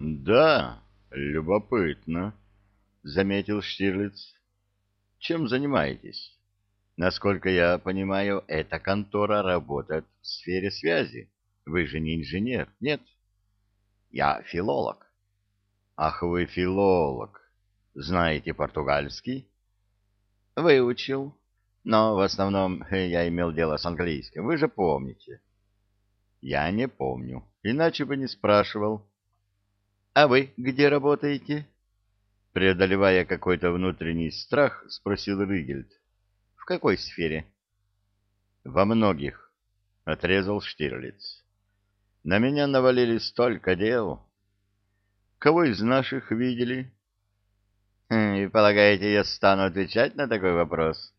Да, любопытно, заметил Штирлиц. Чем занимаетесь? Насколько я понимаю, эта контора работает в сфере связи. Вы же не инженер, нет? Я филолог. Ах, вы филолог. Знаете португальский? Выучил. Но в основном я имел дело с английским. Вы же помните. Я не помню. Иначе бы не спрашивал. «А вы где работаете?» Преодолевая какой-то внутренний страх, спросил Ригельд. «В какой сфере?» «Во многих», — отрезал Штирлиц. «На меня навалили столько дел. Кого из наших видели?» «Хм, «И полагаете, я стану отвечать на такой вопрос?»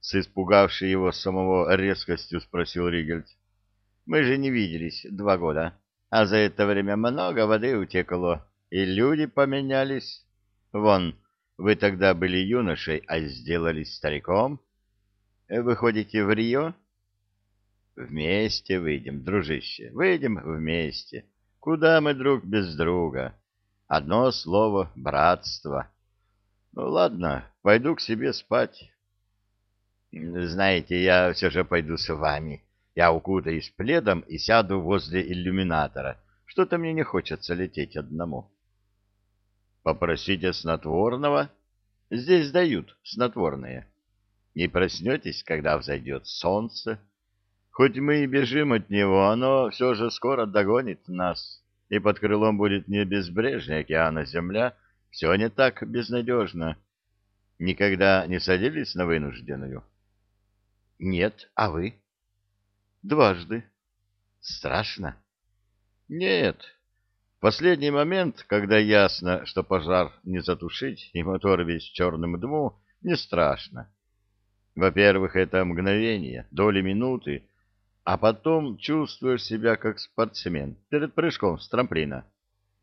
С испугавшей его самого резкостью спросил Ригельд. «Мы же не виделись два года» а за это время много воды утекло, и люди поменялись. Вон, вы тогда были юношей, а сделались стариком. Вы ходите в Рио? Вместе выйдем, дружище, выйдем вместе. Куда мы друг без друга? Одно слово — братство. Ну, ладно, пойду к себе спать. Знаете, я все же пойду с вами. Я укутаюсь пледом и сяду возле иллюминатора. Что-то мне не хочется лететь одному. Попросите снотворного. Здесь дают снотворные. Не проснетесь, когда взойдет солнце. Хоть мы и бежим от него, оно все же скоро догонит нас, и под крылом будет не безбрежный океан, а земля. Все не так безнадежно. Никогда не садились на вынужденную? Нет, а вы? Дважды. Страшно? Нет. В последний момент, когда ясно, что пожар не затушить и мотор весь в черном дыму, не страшно. Во-первых, это мгновение, доли минуты, а потом чувствуешь себя как спортсмен перед прыжком с трамплина.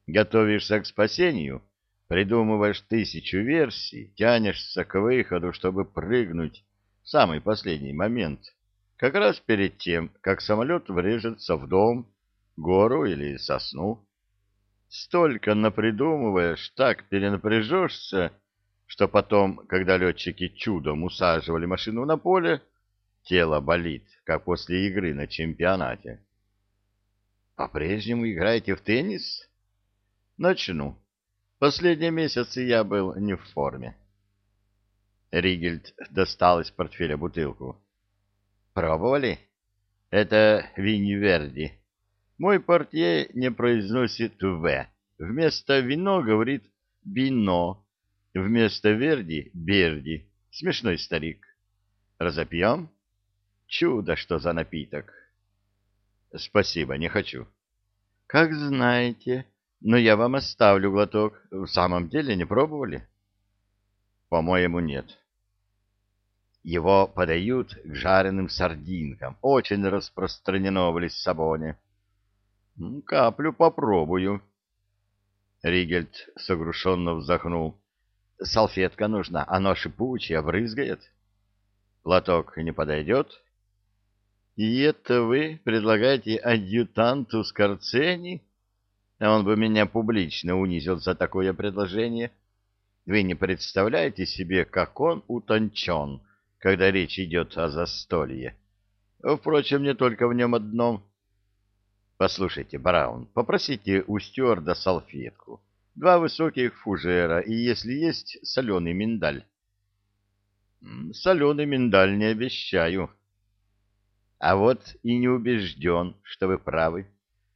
Готовишься к спасению, придумываешь тысячу версий, тянешься к выходу, чтобы прыгнуть в самый последний момент — как раз перед тем, как самолет врежется в дом, гору или сосну. Столько напридумываешь, так перенапряжешься, что потом, когда летчики чудом усаживали машину на поле, тело болит, как после игры на чемпионате. По-прежнему играете в теннис? Начну. Последние месяцы я был не в форме. Ригельд достал из портфеля бутылку. Пробовали? Это Виньверди. Мой портье не произносит «в». Вместо «вино» говорит «бино». Вместо «верди» — «берди». Смешной старик. Разопьем? Чудо, что за напиток. Спасибо, не хочу. Как знаете, но я вам оставлю глоток. В самом деле не пробовали? По-моему, нет. Его подают к жареным сардинкам. Очень распространено в Лиссабоне. Каплю попробую. Ригельд согрушенно вздохнул. Салфетка нужна, оно шипучее, брызгает. Платок не подойдет? И это вы предлагаете адъютанту Скорцени? Он бы меня публично унизил за такое предложение. Вы не представляете себе, как он утончен когда речь идет о застолье. Впрочем, не только в нем одном. Послушайте, Браун, попросите у стюарда салфетку, два высоких фужера и, если есть, соленый миндаль. Соленый миндаль не обещаю. А вот и не убежден, что вы правы.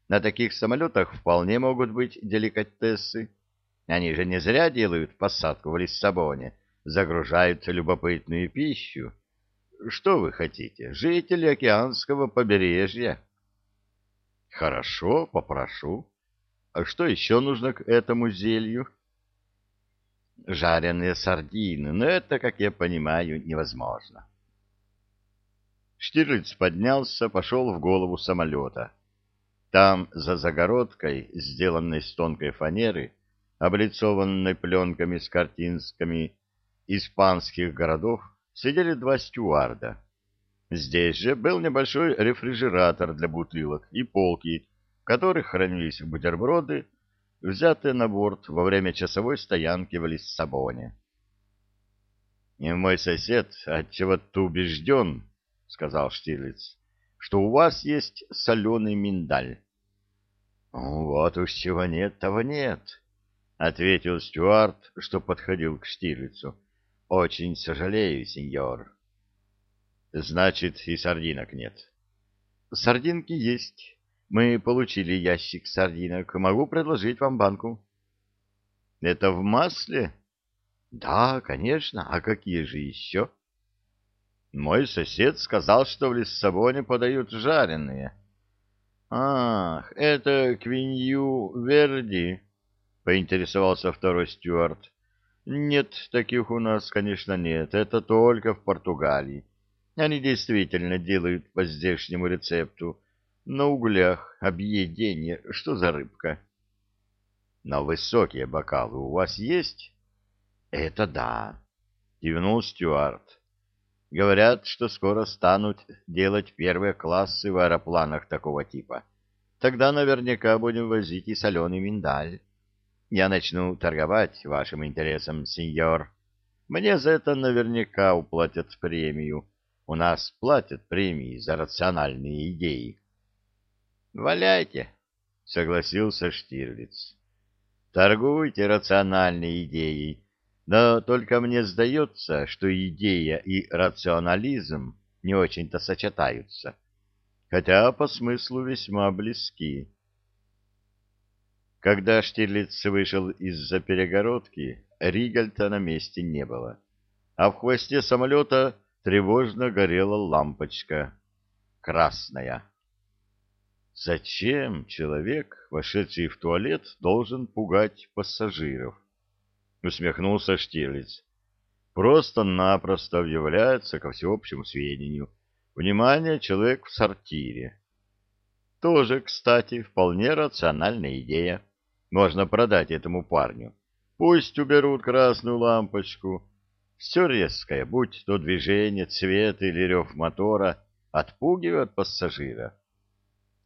На таких самолетах вполне могут быть деликатесы. Они же не зря делают посадку в Лиссабоне загружают любопытную пищу. Что вы хотите, жители океанского побережья? Хорошо, попрошу. А что еще нужно к этому зелью? Жареные сардины, но это, как я понимаю, невозможно. Штирлиц поднялся, пошел в голову самолета. Там, за загородкой, сделанной из тонкой фанеры, облицованной пленками с картинскими испанских городов сидели два стюарда. Здесь же был небольшой рефрижератор для бутылок и полки, в которых хранились бутерброды, взятое на борт во время часовой стоянки в Лиссабоне. И мой сосед отчего-то убежден, — сказал Штирлиц, — что у вас есть соленый миндаль. — Вот уж чего нет, того нет, — ответил Стюарт, что подходил к Штирлицу. — Очень сожалею, сеньор. — Значит, и сардинок нет. — Сардинки есть. Мы получили ящик сардинок. Могу предложить вам банку. — Это в масле? — да, конечно. А какие же еще? Мой сосед сказал, что в Лиссабоне подают жареные. Ах, это Квинью Верди, поинтересовался второй стюард. Нет, таких у нас, конечно, нет. Это только в Португалии. Они действительно делают по здешнему рецепту. На углях, объедение. Что за рыбка? Но высокие бокалы у вас есть? Это да, кивнул Стюарт. Говорят, что скоро станут делать первые классы в аэропланах такого типа. Тогда наверняка будем возить и соленый миндаль. Я начну торговать вашим интересам, сеньор. Мне за это наверняка уплатят премию. У нас платят премии за рациональные идеи. Валяйте, согласился Штирлиц. Торгуйте рациональной идеей но только мне сдается, что идея и рационализм не очень-то сочетаются, хотя по смыслу весьма близки. Когда Штирлиц вышел из-за перегородки, Ригельта на месте не было, а в хвосте самолета тревожно горела лампочка, красная. Зачем человек, вошедший в туалет, должен пугать пассажиров? усмехнулся Штирлиц. Просто-напросто объявляется ко всеобщему сведению. Внимание, человек в сортире. Тоже, кстати, вполне рациональная идея. Можно продать этому парню. Пусть уберут красную лампочку. Все резкое, будь то движение, цвет или рев мотора, отпугивает пассажира.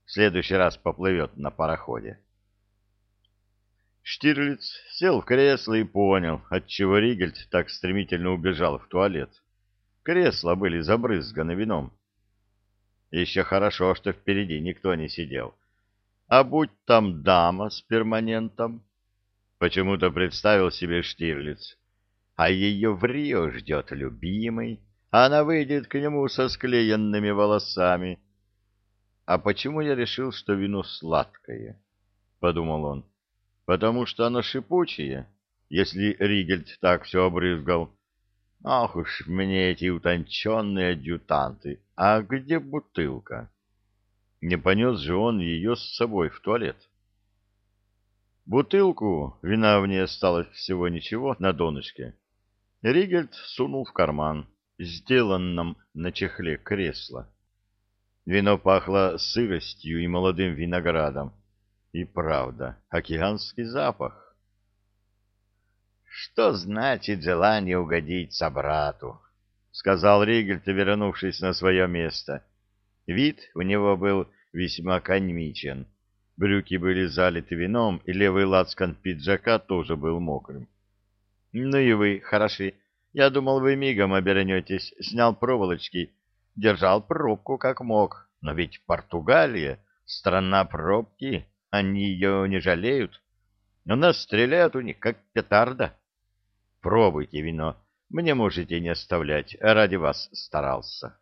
В следующий раз поплывет на пароходе. Штирлиц сел в кресло и понял, отчего Ригельд так стремительно убежал в туалет. Кресла были забрызганы вином. Еще хорошо, что впереди никто не сидел. А будь там дама с перманентом, почему-то представил себе Штирлиц, а ее в Рио ждет любимый, а она выйдет к нему со склеенными волосами. А почему я решил, что вино сладкое? — подумал он потому что оно шипучее, если Ригельд так все обрызгал. Ах уж мне эти утонченные адъютанты! А где бутылка? Не понес же он ее с собой в туалет. Бутылку, вина в ней осталось всего ничего, на донышке. Ригельд сунул в карман, сделанном на чехле кресла. Вино пахло сыростью и молодым виноградом. И правда, океанский запах. «Что значит желание угодить собрату?» — сказал Ригельт, вернувшись на свое место. Вид у него был весьма коньмичен. Брюки были залиты вином, и левый лацкан пиджака тоже был мокрым. «Ну и вы, хороши. Я думал, вы мигом обернетесь. Снял проволочки, держал пробку как мог. Но ведь Португалия — страна пробки». Они ее не жалеют. У нас стреляют у них, как петарда. Пробуйте вино. Мне можете не оставлять. Ради вас старался.